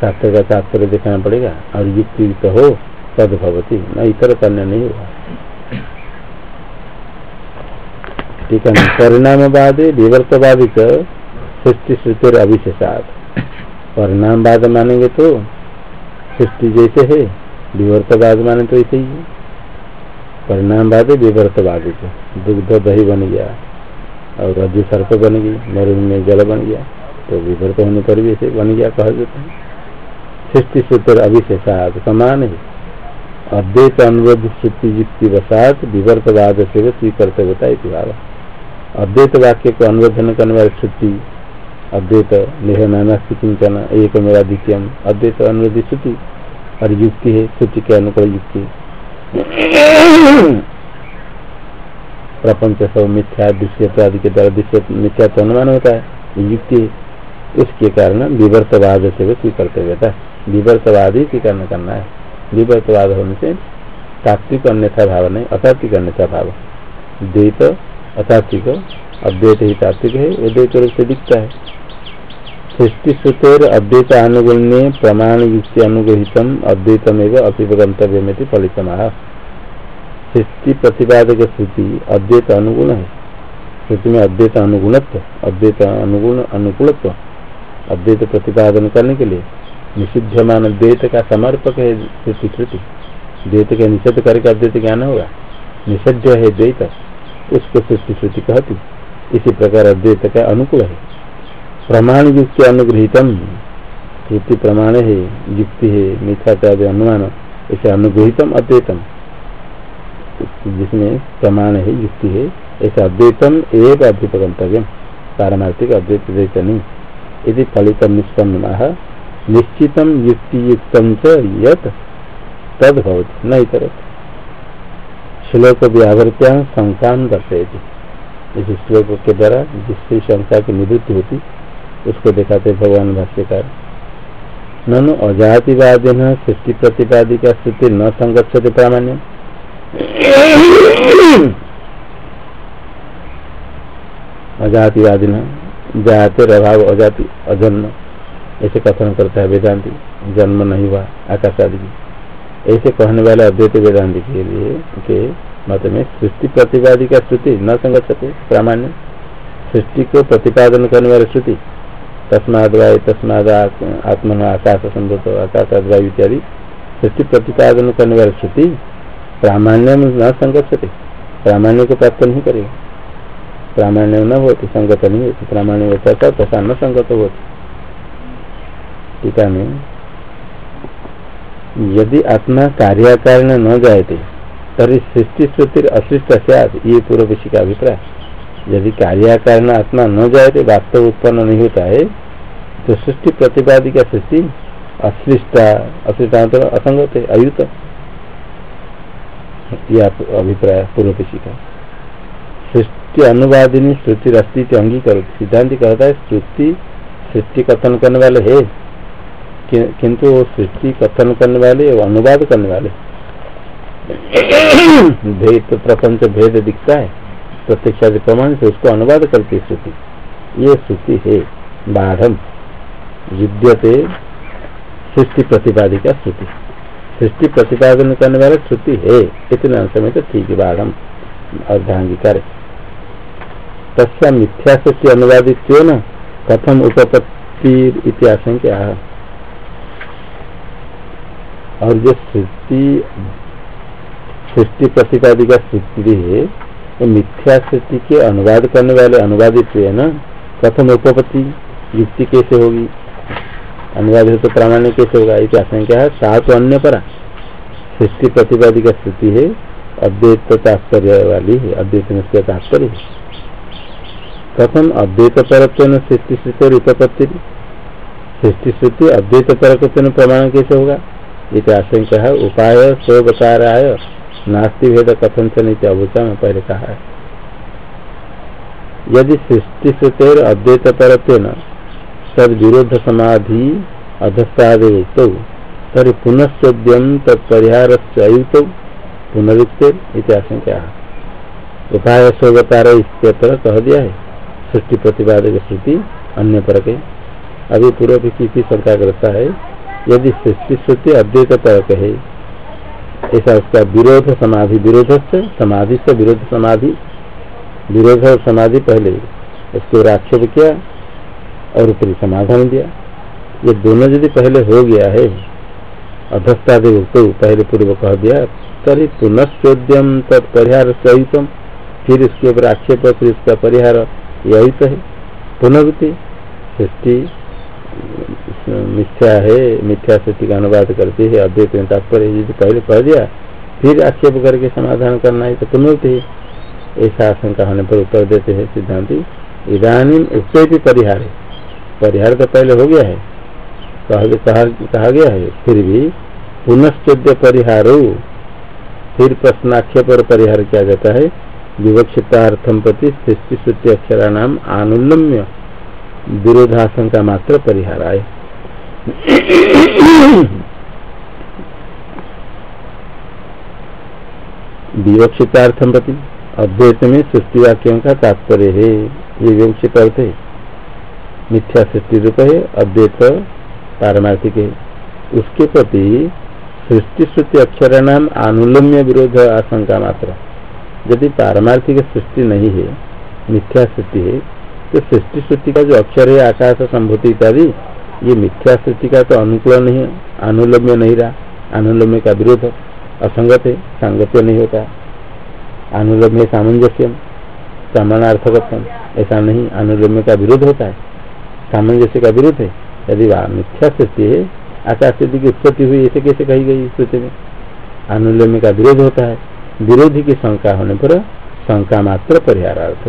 शास्त्र का शास्त्र दिखाना पड़ेगा। और युक्ति युक्त हो तद भवती न इतर अन्य नहीं होगा। ठीक है परिणामवाद, विवर्तवादी सृष्टि श्रुति अविशेषात परिणामवाद मानेंगे तो सृष्टि जैसे है, विवर्तवाद माने तो ऐसे ही है। परिणामवाद, विवर्तवाद दुग्ध दही बन गया और रज्जु सर्प बन गई मरुभ में जल बन गया तो विवर्त होने पर भी ऐसे बन गया कहा जाता है। सृष्टि सूत्र अविशेषात समान है। अद्वैत अनुरोध श्रुति युक्ति वसात विवर्तवाद से स्वीकर्तव्यता बताए अद्वैत वाक्य को अनुरोधन करने वाली श्रुति, अद्वैत लेह नाना चिंतन एक मेरा द्वितीय अद्वैत अनुरोधी श्रुति। और युक्ति है, श्रुति के अनुकूल युक्ति। प्रपंच सब मिथ्या दृश्य आदि के द्वारा दृश्य मिथ्या तो अनुमान होता है। युक्ति उसके कारण विवर्तवाद से स्वीकर्तव्य होता है। विवर्तवाद ही स्वीकार करना है। विवर्तवाद होने से तात्विक अन्यथा भाव नहीं, अतात्विक अन्यथा भाव। द्वैत अतात्विक अद्वैत ही तात्विक है अद्वैत रूप से दिखता है। सृष्टि श्रुतेर अद्वैत अनुगुण्य प्रमाण युक्ति अनुग्रहित अद्वैतम एवं अतिगंतव्य में फलित सृष्टि प्रतिपादक श्रुति अद्वैत अनुगुण है। श्रुति में अद्वैत अनुगुणत्व अद्वैत अनुगुण अनुकूलत्व, अद्वैत प्रतिपादन करने के लिए निषिध्यमान द्वैत का समर्पक है श्रुति श्रुति द्वैत का निषेध करके अद्वैत ज्ञान होगा। निषिद्ध है द्वैत। उसको सृष्टि श्रुति कहती इसी प्रकार अद्वैत का अनुकूल है। प्रमाण युक्ति अनुग्रहितम। श्रुति प्रमाण है, युक्ति है, मिथ्याचार्य अनुमान ऐसे अनुग्रहितम अद्वैतम। जिसमें प्रमाण है, युक्ति है, ऐसा अद्वैतम एक अभ्युपगंतव्य पारमार्थिक अद्वैत द्वैत नहीं यदि फलित निष्पन्न निश्चितम युक्ति युक्त तद भवती न इतरत श्लोक व्यावृत्या शंका दर्शेगी इस श्लोक के द्वारा जिससे शंका की निवृत्ति होती, उसको दिखाते भगवान भाष्यकार। ननु अजातिवाद सृष्टि प्रतिपादी का स्थिति न संगत प्रामाण्य अजातिवादी न जाते अभाव अजाति अजन्म ऐसे कथन करता है वेदांति। जन्म नहीं हुआ आकाश आदि ऐसे कहने वाले अद्वैत वेदांत के लिए के मत में सृष्टि प्रतिपादी का श्रुति न संगत प्रामाण्य सृष्टि को प्रतिपादन करने वाली श्रुति तस्माद वायु तस्माद आत्मन आकाश संभव आकाश वायु इत्यादि। सृष्टि प्रतिपादन करने वाली श्रुति प्रामाण्य न संगत प्रामाण्य को प्राप्त नहीं करेगा। प्रामाण्य न होती, संगत नहीं होती प्रामाण्य होता तथा न संगत होती। टीका में यदि आत्मा कार्याकार न जायते, तरी सृष्टि श्रुति अशिष्ट सद ये पूर्व का अभिप्राय। यदि कार्याकार आत्मा न जायते, वास्तव उत्पन्न नहीं होता है तो सृष्टि प्रतिपादी का सृष्टि अश्लिष्टा अश्लिष्टा मतलब असंगत है, अयुत। यह अभिप्राय पूर्व का। सृष्टि अनुवादिनी श्रुति अस्तित्व अंगीकर सिद्धांत कहता है श्रुति सृष्टि कथन करने वाले है। किंतु वो सृष्टि कथन करने वाले और अनुवाद करने वाले। भेद तो प्रपंच भेद दिखता है। प्रत्यक्ष प्रमाण से उसको अनुवाद करती श्रुति। ये श्रुति है बाढ़ युद्धते सृष्टि प्रतिपादी का श्रुति। सृष्टि प्रतिपादन करने वाले श्रुति है। इतने अंश में तो ठीक बाढ़ अर्धांगीकार तस्या मिथ्या सृष्टि अनुवादित कथम उपपत्ति इतिहास क्या और जो सृष्टि सृष्टि प्रतिपादी का सृष्टि है तो मिथ्या सृष्टि के अनुवाद करने वाले अनुवादित है ना? प्रथम उपपत्ति युक्ति कैसे होगी? अनुवाद है तो प्रामाण्य कैसे होगा? ये आशंका है? सात अन्य परा। सृष्टि प्रतिपादी का स्थिति है, अद्वैत तात्पर्य वाली है, अद्वैत उसका तात्पर्य कथम अद्वैत परत्व सृष्टि स्थिति और उपपत्ति। सृष्टि स्थिति अद्वैत परत्व प्रमाण कैसे होगा? ये आशंका। है उपाय स्व बता रहा है नास्ति भेद कथन से नहीं अभूचा में पहले कहा है। यदि सृष्टि श्रुतेर अद्वैत परत्व तद विरोध समाधि अधस्तादेत तरी पुनश्चोद्यम तत्परिहार अयुत पुनरुक्त आशंका। उपाय सोवतार इत्यत्र कह दिया है। सृष्टि प्रतिपादक श्रुति अन्य पर के। अभी पूर्व की शंका करता है। यदि सृष्टि श्रुति अद्वैत परक है ऐसा उसका विरोध समाधि विरोध से समाधि से विरोध समाधि विरोध समाधि पहले उसको राक्षप किया और फिर समाधान दिया। ये दोनों यदि पहले हो गया है, अधस्तादि तो पहले पूर्व कह दिया, तरी पुनश्चोद्यम तत्परिहार सहितम, फिर उसके ऊपर आक्षेप, फिर उसका परिहार यही तो है। पुनरुक्ति, सृष्टि मिथ्या है मिथ्या सृष्टि का अनुवाद करते है अद्वैत में तात्पर्य यदि पहले कह दिया फिर आक्षेप करके समाधान करना है तो पुनरुक्ति ऐसा आशंका होने पर उत्तर देते हैं सिद्धांति। इधानी उससे भी परिहार। है परिहार तो पहले हो गया है कहा, कहा गया है फिर भी पुनश्चोद्य परिहारो। फिर प्रश्नाक्षेप और परिहार किया जाता है। विवक्षितार्थम प्रति सृष्टि श्रुति अक्षरा नाम आनुलम्य विरोधाशंका मात्र परिहार आए विवक्षितार्थम प्रति अद्वैत में सृष्टि वाक्यों का तात्पर्य है। ये विवक्षित अर्थ है। मिथ्या सृष्टि रूप है, अद्वैत पारमार्थिक है। उसके प्रति सृष्टि श्रुति अक्षर नाम अनुलम्य विरोध आशंका मात्र। यदि पारमार्थिक सृष्टि नहीं है, मिथ्या सृष्टि है तो सृष्टि श्रुति का जो अक्षर है, आकाश, संभूति इत्यादि ये मिथ्या सृष्टि का तो अनुकूल नहीं अनुलम्य नहीं रहा, अनुलम्य का विरोध असंगत है, सांगत्य नहीं होता, अनुलम्य सामंजस्य समानार्थकत्व ऐसा नहीं, अनुलम्य का विरोध होता है, सामंजस्य का विरोध है, यदि मिथ्या सृष्टि है, आकाश स्थिति की उत्पत्ति हुई ऐसे कैसे कही गई स्थिति में? अनुलम्य का विरोध होता है, विरोधी की शंका होने पर शंका मात्र परिहार परिहारार्थ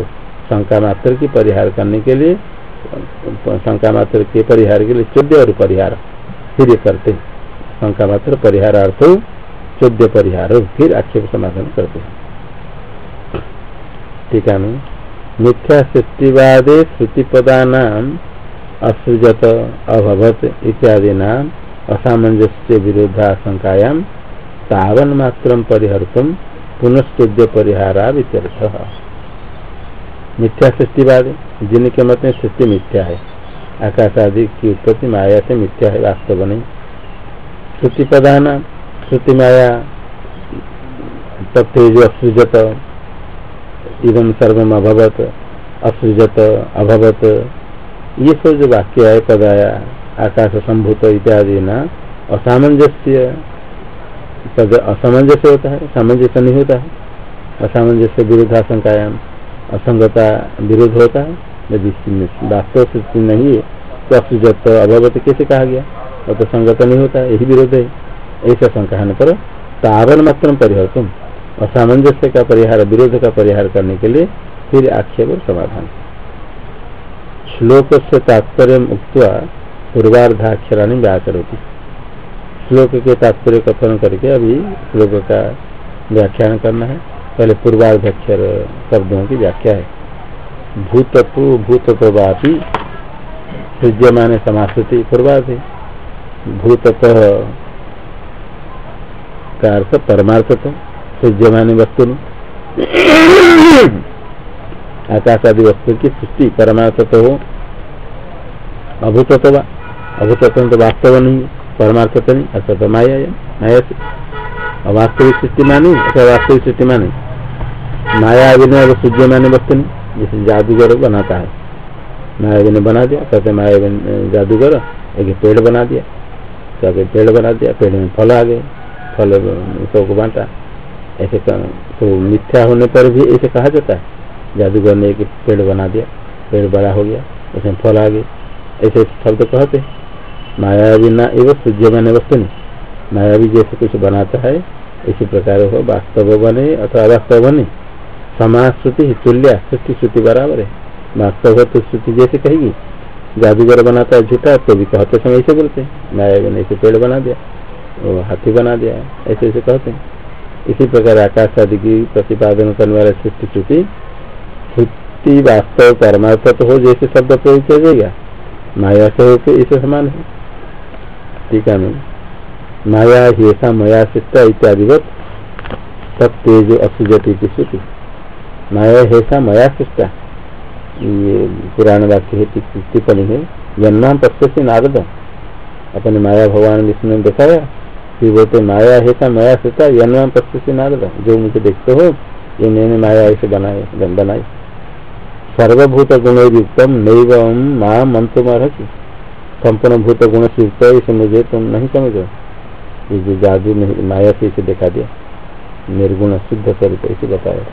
शंका मात्र की परिहार करने के लिए शंका मात्र के परिहार के लिए चौद्य और परिहार। फिर ये करते शंका मात्र परिहारार्थ चौद्य परिहार। फिर आक्षेप समाधान करते हैं। ठीक है मिथ्या सृष्टिवादे श्रुतिपदा नाम असृजत अभवत इत्यादि नाम असामंजस्य विरोधाशंकायाम तावन मात्र परिहर्तम पुनस्तुद्य परिहारा वित्यर्थ मिथ्या सृष्टिवाद जिनके मत में सृष्टि मिथ्या है। आकाश आदि की उत्पत्ति माया से मिथ्या है, वास्तव नहीं। श्रुति प्रधान, श्रुति माया तत्ज असृजत इदम सर्वम अभवत, असृजत, अभवत। ये सब जो वाक्य है पदाया आकाश संभूत इत्यादि न, असामंजस्य असमंजस्य होता है, सामंजस्य नहीं होता है। असामंजस्य विरोधाशंकायाम असंगता विरोध होता है। यदि वास्तव स्थिति नहीं है तो असुजत अभवत कैसे कहा गया? और तो संगत नहीं होता, यही विरोध है। ऐसा शंका होने पर तावन मात्र परिहर्तुम। असामंजस्य का परिहार, विरोध का परिहार करने के लिए फिर आक्षेप और समाधान। श्लोक से तात्पर्य उक्त पूर्वार्धाक्षराणी व्याकरोती। श्लोक के तात्पर्य कथन करके अभी श्लोक का व्याख्यान करना है। पहले पूर्वार्धाक्षर शब्दों की व्याख्या है। भूतत्व भूतत्वापी सृज्यमान समास्थिति पूर्वार्ध भूतत्व का अर्थ परमार्थत्व, सृज्यमान वस्तु आकाश आदि वस्तु की सृष्टि परमार्थत्व हो। अभूतत्व अभूतत्व तो वास्तव नहीं परमार्थ तो नहीं, अर्थात तो माया माया से। अवास्तविक सृष्टि मानी अथवा वास्तविक सृष्टि मानी। माया अभिनय अगर सूर्य माने वस्तु नहीं जैसे जादूगर बनाता है। माया ने बना दिया कहते माया जादूगर, एक पेड़ बना दिया। क्या पेड़ बना दिया, पेड़ में फल आ गए, फल सबको बांटा। ऐसे तो मिथ्या होने पर भी ऐसे कहा जाता है। जादूगर ने एक पेड़ बना दिया, पेड़ बड़ा हो गया, उसमें फल आ गए। ऐसे शब्द कहते माया बिना एवं सूर्य बने वस्तु नहीं माया भी जैसे कुछ बनाता है, इसी प्रकार हो वास्तव बने अथवा अवास्तव बने। समाज श्रुति तुल्य, सृष्टि श्रुति बराबर है। वास्तव तो श्रुति जैसे कहेगी, जादूगर बनाता है झूठा तो भी कहते समय ऐसे बोलते माया बिना ऐसे पेड़ बना दिया, वो हाथी बना दिया ऐसे ऐसे कहते हैं। इसी प्रकार आकाश आदि की प्रतिपादन करने वाले सृष्टि श्रुति श्रुति वास्तव परमार्थ तो हो जैसे शब्द प्रयोग किया जाएगा। माया से होकर इसे समान है। ठीक है माया ही ऐसा मया शिष्टा इत्यादि सब तेज असुजती श्रुति माया हेसा मया शिष्टा ये पुराण वाक्य है टिप्पणी है जन्म पक्ष से नारद अपने माया भगवान विष्णु ने दिखाया फिर बोलते माया है माया सोचा जन्म पक्ष से नारद जो मुझे देखते हो ये मैंने माया ऐसे बनाए बनाई सर्वभूत गुण युक्तम नैव माँ मंत्र संपूर्ण भूत गुण से युक्त इसे मुझे तुम नहीं समझो ये जो जादू नहीं, माया से इसे देखा दिया। निर्गुण शुद्ध स्वरूप इसे बताया।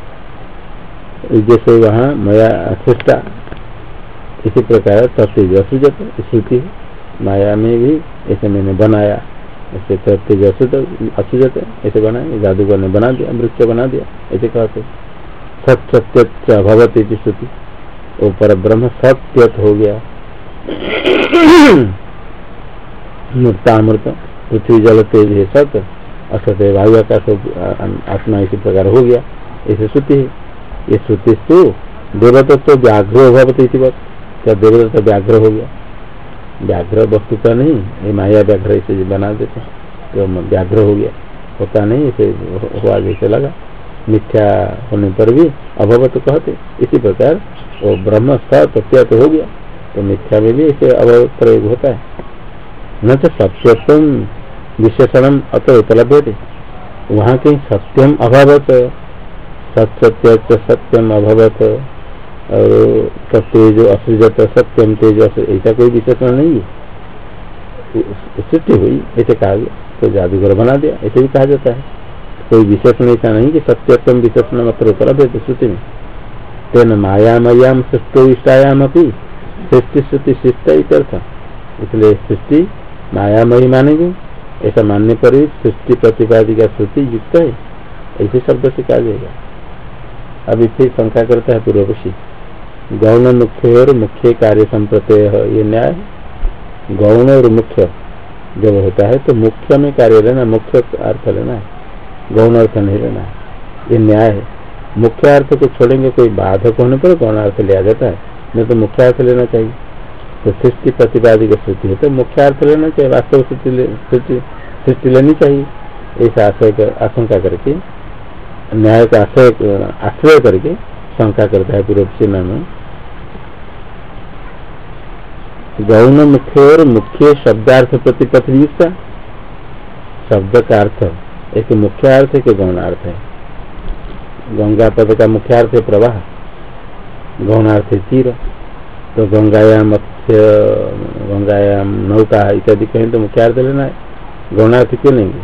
जैसे वहाँ माया सृष्टा इसी प्रकार तत्व असुजत श्रुति माया में भी ऐसे मैंने बनाया, ऐसे तत्व असुत असुजत ऐसे बनाया जादूगर ने बना दिया, वृक्ष बना दिया, ऐसे कहते सत सत्य भगवत श्रुति। वो पर ब्रह्म सत्यत हो गया। [CLEARS THROAT] मृतामृत पृथ्वी जल तेज है सत्य असत वायु आकाश आत्मा इसी प्रकार हो गया। ऐसे श्रुति है। ये श्रुति तो देवदत्त व्याघ्र भवत इसी बात। क्या देवदत्त व्याघ्र हो गया? व्याघ्र वस्तु का नहीं, ये माया व्याघ्र इसे बना देते तो व्याघ्र हो गया। होता नहीं, इसे हुआ जैसे लगा। मिथ्या होने पर भी अभवत कहते। इसी प्रकार वो ब्रह्म सत्य तो हो गया। तो मिथ्या में भी इसे अभव प्रयोग होता है। न तो सत्यत्म विशेषण अत उपलब्ध थे वहाँ कहीं सत्यम अभवत सत्य सत्यम अभवत, और सत्य असृजत सत्यम तेज ऐसा कोई विशेषण नहीं है। सृष्टि हुई, ऐसे कहा गया तो जादूगर बना दिया, ऐसे भी कहा जाता है। कोई विशेषण ऐसा नहीं कि सत्यत्म विशेषण मात्र उपलब्ध है श्रुति में तेन मायामयाम सृष्टो इष्टायाम अपनी सृष्टि श्रुति शिष्ट इसलिए सृष्टि मायामयी मानेगी। ऐसा मानने पर ही सृष्टि प्रतिपादी का श्रुति युक्त है। ऐसे शब्द से कहा जाएगा। अभी फिर शंका करता है पूर्वपक्षी। गौण मुख्य और मुख्य कार्य संप्रत्यय ये न्याय गौण और मुख्य जब होता है तो मुख्य में कार्य लेना, मुख्य अर्थ लेना है। गौण अर्थ नहीं लेना है। ये न्याय है। मुख्य अर्थ को छोड़ेंगे, कोई बाधक होने पर गौण अर्थ लिया जाता है। नहीं तो मुख्य अर्थ लेना चाहिए। तो सृष्टि प्रतिपादी की स्थिति है। तो मुख्य अर्थ लेना चाहिए वास्तव सृष्टि लेनी चाहिए। ऐसा आशय आशंका करके, न्याय का आश्रय आश्रय करके शंका करता है पूर्व सेना में। गौण मुख्य और मुख्य शब्दार्थ प्रतिपथ युक्त शब्द का अर्थ एक मुख्य अर्थ है कि गौणार्थ है। गंगा पद का मुख्य अर्थ है प्रवाह। गौणार्थ है तीर। तो गंगायाम मत्स्य गंगायाम नौका इत्यादि कहें तो मुख्य अर्थ लेना है। गौणार्थ क्यों लेंगे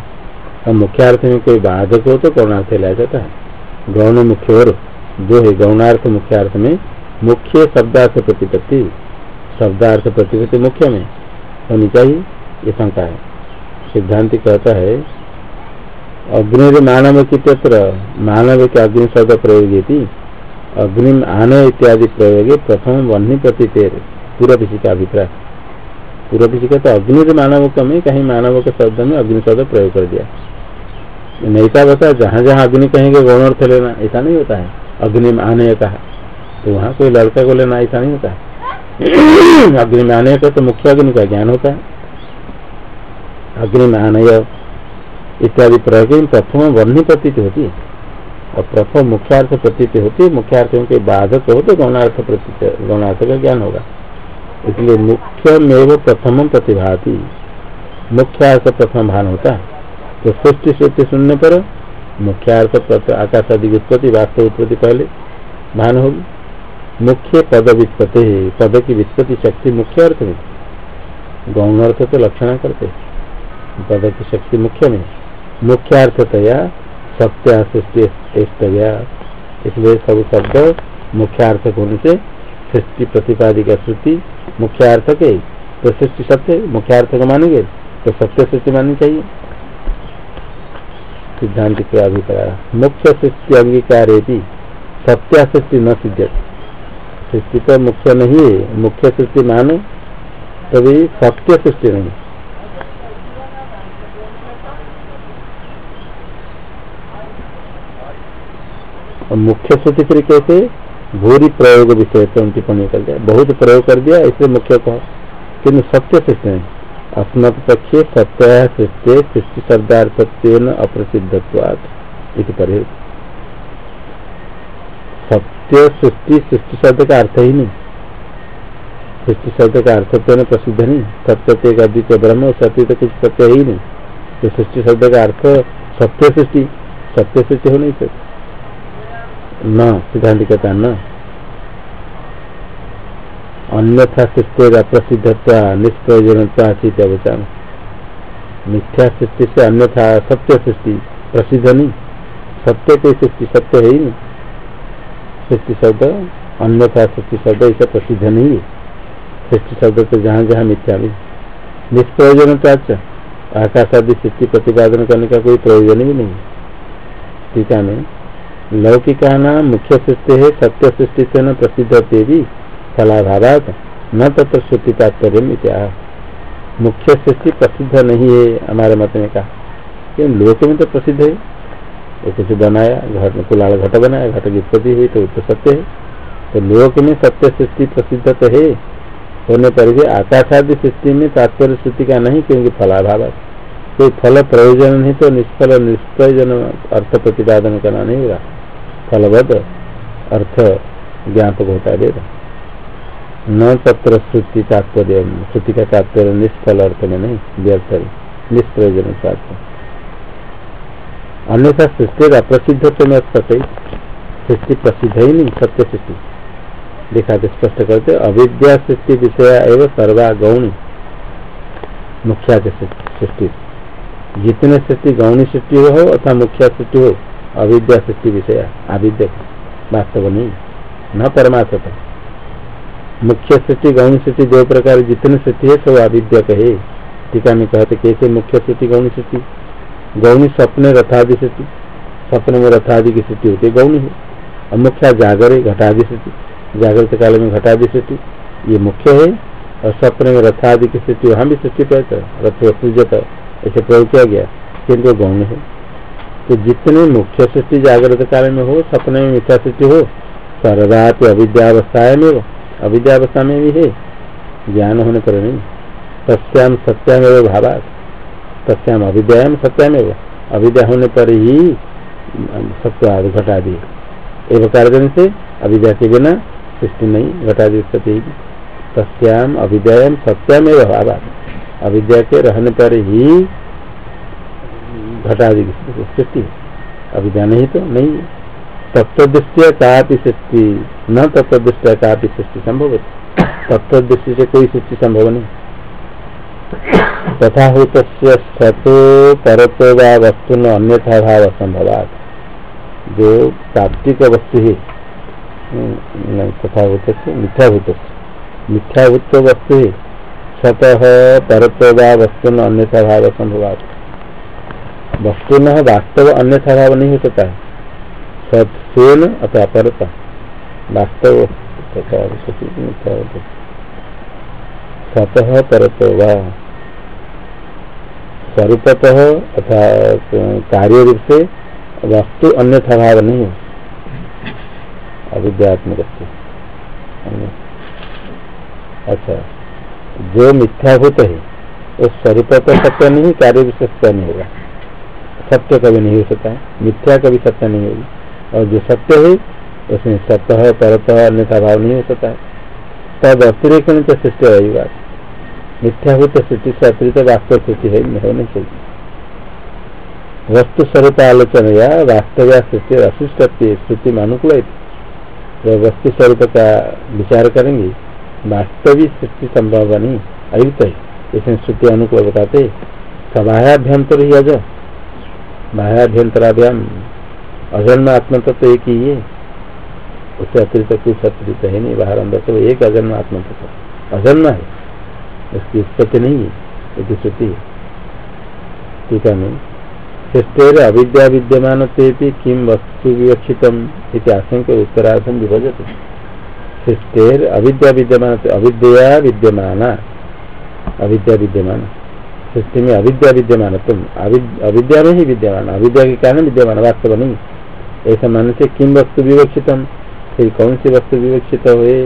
और मुख्य अर्थ में कोई बाधक हो तो गौणार्थ लाया जाता है। गौण मुख्य और जो है गौणार्थ मुख्य अर्थ में मुख्य शब्दार्थ प्रतिपत्ति शब्दार्थ प्रतिपत्ति मुख्य में होनी चाहिए, ये शंका है। सिद्धांत कहता है अग्नि मानव की मानव के अग्नि शब्द प्रयोग थी अग्नि आन इत्यादि प्रयोग प्रथम वन्य प्रतीतेर पूरा किसी का अभिप्राय। पूरा किसी का तो अग्नि मानव का में कहीं मानव के शब्द में अग्नि शब्द प्रयोग कर दिया। नहीं नैसा बता जहाँ जहाँ अग्नि कहेंगे गौण अर्थ लेना, ऐसा नहीं होता है। अग्नि में आने कहा तो वहाँ कोई लड़का को लेना, ऐसा नहीं होता है। [CLEARS THROAT] अग्नि में आने का तो मुख्य अग्नि का ज्ञान होता है। अग्नि में आनय इत्यादि प्रयोग प्रथम वर्णी प्रतीत होती है। और प्रथम मुख्यार्थ प्रतीत होती है, मुख्यार्थ के बाधक हो तो गौणार्थ प्रतीत, गौणार्थ का ज्ञान होगा। इसलिए मुख्य में वो प्रथम प्रतिभाती। मुख्यार्थ प्रथम भान होता तो सृष्टि सृष्टि सुनने पर मुख्यार्थ आकाश आदि की उत्पत्ति, वास्तव उत्पत्ति पहले भान होगी। मुख्य पद वित्पत्ति, पद की वित्पत्ति शक्ति मुख्य अर्थ में। गौण अर्थ तो लक्षण करते पद की शक्ति मुख्य में। मुख्यार्थतया सत्या सृष्टि इसलिए सब शब्द मुख्यार्थ होने से सृष्टि प्रतिपादिका श्रुति मुख्यार्थक है। तो सृष्टि सत्य मुख्यार्थ को मानेंगे तो सत्य सृष्टि माननी चाहिए। सिद्धांत के अभिप्राय, मुख्य सृष्टि अंगीकार सत्या सृष्टि न सिद्ध सृष्टि तो मुख्य नहीं है, मुख्य सृष्टि मानो, तभी सत्य सृष्टि नहीं। और मुख्य सृष्टि फिर कैसे? भूरी प्रयोग विषय टिप्पणी कर दिया। बहुत प्रयोग कर दिया, इसलिए मुख्य कहो। किन्तु सत्य सृष्टि नहीं। अस्मत् पक्षे सत्य सृष्टि सृष्टि शब्दार्थत्व अप्रसिद्धत्वाद परे सत्य, सृष्टि सृष्टि शब्द का अर्थ ही नहीं। सृष्टि शब्द का अर्थ अर्थत्व प्रसिद्ध नहीं। सत्य का द्वितीय ब्रह्म सत्य तो कुछ सत्य ही नहीं। तो सृष्टि शब्द का अर्थ सत्य सृष्टि। सत्य सृष्टि हो नहीं सकती न, सिद्धांत कहता न। अन्यथा सृष्टि का प्रसिद्धता निष्प्रयोजनता चित अवचान मिथ्या सृष्टि से अन्यथा सत्य सृष्टि प्रसिद्ध नहीं। सत्य कोई सृष्टि, सत्य है ही नहीं। सृष्टि शब्द, अन्यथा सृष्टि शब्द ऐसा प्रसिद्ध नहीं है। सृष्टि शब्द तो जहाँ जहाँ मिथ्या भी। निष्प्रयोजनता आकाश आदि सृष्टि प्रतिपादन करने का कोई प्रयोजन भी नहीं। ठीक है लौकिका नाम मुख्य सृष्टि है सत्य सृष्टि से न प्रसिद्ध भी फलाभावात न तत्र श्रुति तात्पर्य मुख्य सृष्टि प्रसिद्ध नहीं है, हमारे मत में कहा। लोक में तो प्रसिद्ध है। वो कुछ बनाया घट कुलाल घट बनाया, घट की उत्पत्ति हुई तो तो सत्य है। तो लोक में सत्य सृष्टि प्रसिद्ध तो है। होने पर भी आकाशादि सृष्टि में तात्पर्य श्रुति का नहीं, क्योंकि फलाभाव कोई फल प्रयोजन नहीं तो निष्फल निष्प्रयोजन अर्थ प्रतिपादन करना नहीं होगा। फलवद अर्थ ज्ञापक होता है वेद। न तत्र श्रुति तात्पर्य, श्रुति का तात्पर्य निष्फल अर्थ में नहीं, व्यर्थ निष्प्रयोजन अन्यथा सृष्टि का प्रसिद्ध में सत्य सृष्टि प्रसिद्ध ही नहीं, सत्य सृष्टि। दिखाते स्पष्ट करते अविद्या सृष्टि विषय एवं सर्वा गौणी मुख्या सृष्टि। जितने सृष्टि गौणी सृष्टि हो, अथवा मुख्या सृष्टि हो अविद्या सृष्टि विषय, अविद्या वास्तव नहीं, न परमात्मा मुख्य सृष्टि, गौण सृष्टि दो प्रकार जितने सृष्टि है, सब आविद्या कहे टीका में कहते कैसे मुख्य स्थिति गौणी सृष्टि? गौणी स्वप्न, रथादि स्थिति स्वप्न में रथादि की स्थिति होती है, गौणी है। और मुख्य जागर घटादि स्थिति जागृत काल में घटादि सृष्टि। ये मुख्य है, और स्वप्न में रथादि की स्थिति वहाँ भी सृष्टि पैदा रथ पूजत ऐसे प्रयोग किया गया। किन्तु गौण है। तो जितने मुख्य सृष्टि जागृत काल में हो, सपने में मिथ्या सृष्टि हो सर्वदा अविद्यावस्था में अविद्यावस्था में भी है, ज्ञान होने पर नहीं। सत्याम सत्यामेव भावा सत्याम अविद्याम सत्यामेव, अविद्या होने पर ही सत्य घटा दी एक कार्य से अविद्या के बिना सृष्टि नहीं घटा दी उत्पत्ति सत्याम अविद्याम सत्यामेव भावा अविद्या के रहने पर ही घटा दी सृष्टि अविद्या नहीं तो नहीं। तत्वदृष्टिया का सृष्टि न तत्वदृष्टिया का सृष्टि संभव है। तत्वदृष्टि से कोई सृष्टि संभव नहीं। तथा होत सतो परतो व वस्तु न अन्यथा भाव असंभवात। जो तात्विक वस्तु है तथा होत मिथ्याभूत मिथ्याभूत वस्तु है, सतः परतो वस्तु न अन्यथा भाव असंभवात। वस्तु न वास्तव अन्यथा भाव नहीं हो सकता है। सत्सेन अथवा परता वास्तव सतः परतो व। स्वरूपतः अथा कार्य रूप से वस्तु अन्यथा भाव नहीं है। अविद्यात्मक अच्छा। जो मिथ्याभूत है, वो स्वरूपतः सत्य नहीं, कार्य रूप सत्य नहीं होगा। सत्य कभी नहीं हो सकता है। मिथ्या कभी सत्य नहीं होगी। और जो सत्य है, उसमें सत्य परतः अन्यथा भाव नहीं हो सकता है। तब अतिरिक्त तो सृष्टि रहेगी बात। मिथ्याभूत स्थिति से अतिरिक्त वास्तव स्थिति है होनी चाहिए। वस्तु स्वरूप आलोचना या वास्तव या स्थिति अशिष्ट स्थिति में अनुकूल तो वस्तु स्वरूप का विचार करेंगे, वास्तविक सृष्टि संभव नहीं, अयुक्त है। इसमें श्रुति अनुकूल बताते सबाह्याभ्यंतर ही अज बाह्याभ्यंतराभ्याम अजन्म आत्म तत्व एक ही है। उससे अतिरिक्त कुछ अतिरिक्त है नहीं। बाहर अंदर तो एक अजन्म आत्म तत्व अजन्म है। उसकी उत्पत्ति नहीं है। यदि श्रुति ठीक है सृष्टेर अविद्या विद्यमान किम वस्तु विवक्षित आशंक उत्तराधम विभजत। सृष्टेर अविद्या विद्यमान अविद्या विद्यमान। अविद्या विद्यमान। सृष्टि में अविद्या विद्यमान तुम अविद्या में ही विद्यमान अविद्या के कारण विद्यमान वास्तव नहीं ऐसा मानने से किम वस्तु विवक्षितम फिर कौन सी वस्तु विवक्षित हुए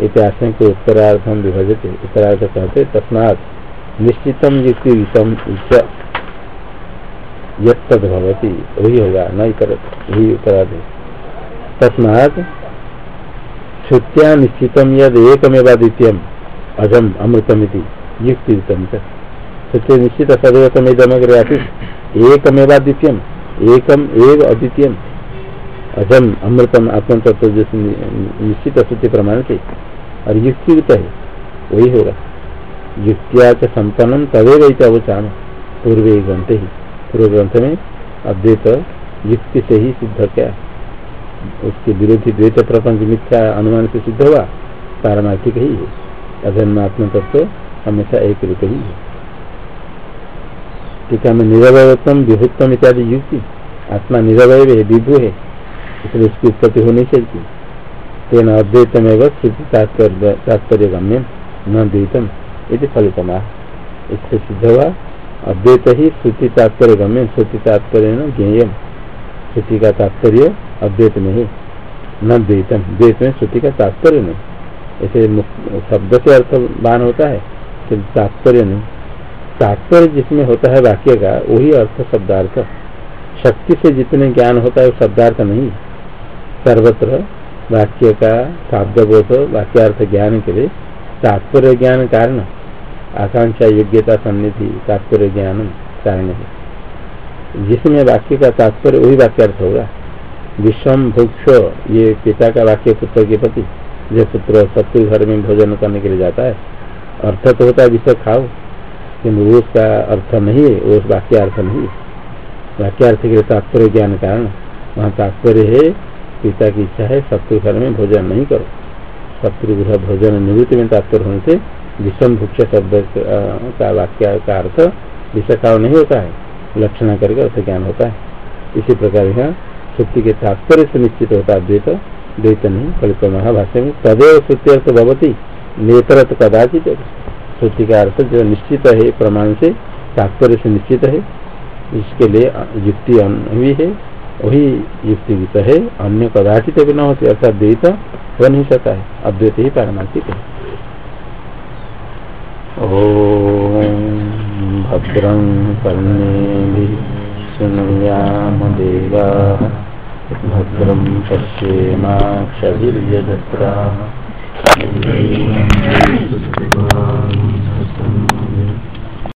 इतिहास को उत्तरार्थम विभजते उत्तरार्थ कहते तस्मात निश्चितम युक्ति यद भवती वही होगा न वही उत्तरार्थ तस्मात श्रुत्या निश्चितम यद एकमेवा द्वितीय अजम अमृतम युक्ति श्रुति निश्चित सदैव इदमग्र आसित एकमेवा द्वितीय एकम एव अद्वितीय अजम अमृतम आत्म तत्व निश्चित श्रुति प्रमाण से और युक्तियुक्त है, वही होगा युक्तिया के संपन्नम तदेव अवचान पूर्व ग्रंथ ही। पूर्व ग्रंथ में अद्वैत युक्ति से ही सिद्ध क्या? उसके विरोधी द्वैत प्रपंच मिथ्या अनुमान से सिद्ध हुआ। पारमार्थिक ही है। अजन्मात्म तत्व हमेशा एक रूप ही है। टीका में निरवयत्म विभुत्तम इत्यादि युक्ति। आत्मा निरवय है, विभु है, इसलिए उसकी उत्पत्ति होनी चाहिए। तेन अद्वैतमेव श्रुति तात्पर्य गम्य न द्वैतम ये फलितमा। इससे सिद्ध हुआ, अद्वैत ही श्रुति तात्पर्य गम्य श्रुति तात्पर्य न ज्ञेय श्रुति का तात्पर्य अद्वैत में ही, न द्वैतम। द्वैत में श्रुति का तात्पर्य नहीं। ऐसे शब्द से अर्थवान होता है तात्पर्य नहीं। तात्पर्य जिसमें होता है वाक्य का, वही अर्थ शब्दार्थ। शक्ति से जितने ज्ञान होता है, वो शब्दार्थ नहीं। सर्वत्र वाक्य का शाब्दबोध वाक्यार्थ ज्ञान के लिए तात्पर्य ज्ञान कारण। आकांक्षा, योग्यता, सन्निधि, तात्पर्य ज्ञान कारण है। जिसमें वाक्य का तात्पर्य, वही वाक्यार्थ होगा। विषम भुक्ष ये पिता का वाक्य पुत्र के प्रति जो पुत्र शत्रु घर में भोजन करने के लिए जाता है। अर्थ तो होता है विषय खाओ। किन्तु उसका अर्थ नहीं है, वो वाक्यार्थ नहीं वाक्यार्थ के तात्पर्य ज्ञान कारण। वहाँ तात्पर्य है, पिता की इच्छा है, शत्रु घर में भोजन नहीं करो। शत्रु गृह भोजन निवृत्ति में तात्पर्य होने से विषम भुक्ष शब्द का वाक्य का अर्थ विषकाव नहीं होता है। लक्षण करके अर्थ ज्ञान होता है। इसी प्रकार यहाँ श्रुति के तात्पर्य से निश्चित होता है द्वैत। द्वैत नहीं कल्प महाभाष्य में तदेव श्रुति अर्थ भवती, नेतरत कदाचित। श्रुति का अर्थ जो निश्चित है प्रमाण से, तात्पर्य से निश्चित है, इसके लिए युक्ति भी है, वही युक्ति गीत है, अन्य कदाचित भी न होती अर्थात द्वैत हो नहीं सकता है अद्वैत ही पारमार्थिक है। ओम भद्रं कर्णे सुनुयाम देवा भद्रं पश्येमाक्षभिर्यजत्रा। Thank you.